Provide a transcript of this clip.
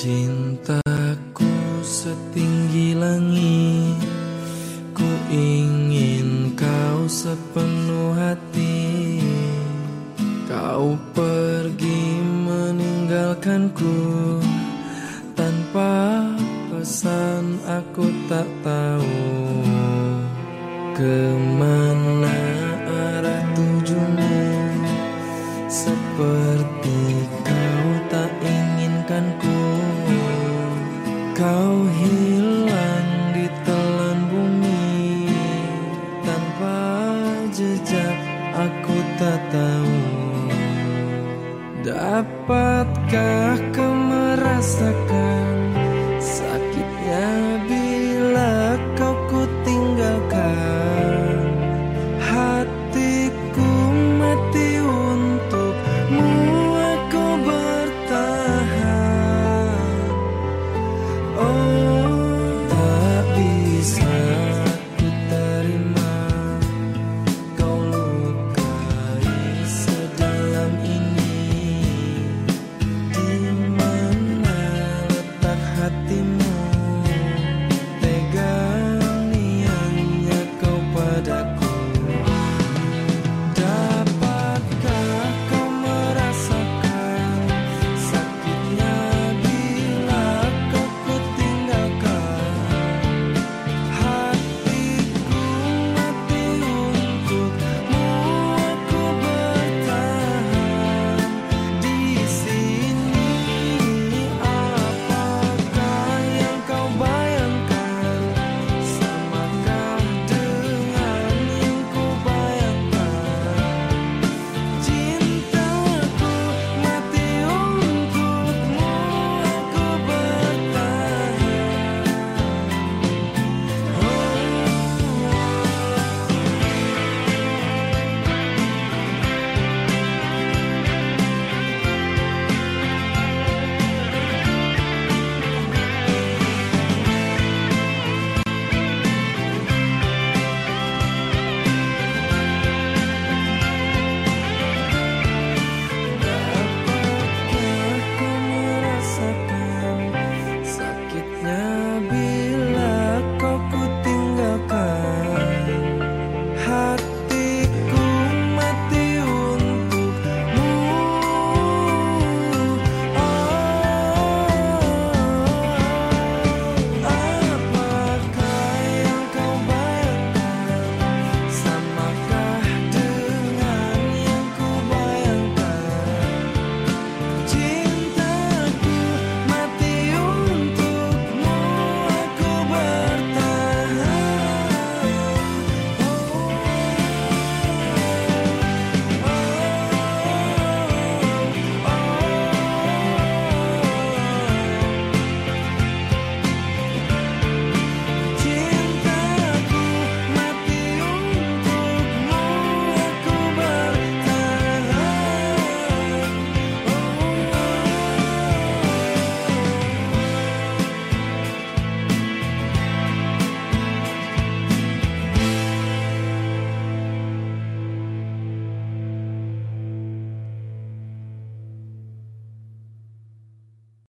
Cintaku setinggi langit Ku ingin kau sepenuh hati. Kau pergi meninggalkanku Tanpa pesan aku tak tahu Ke mana arah tujumu Seperti Dapatkah kau merasakan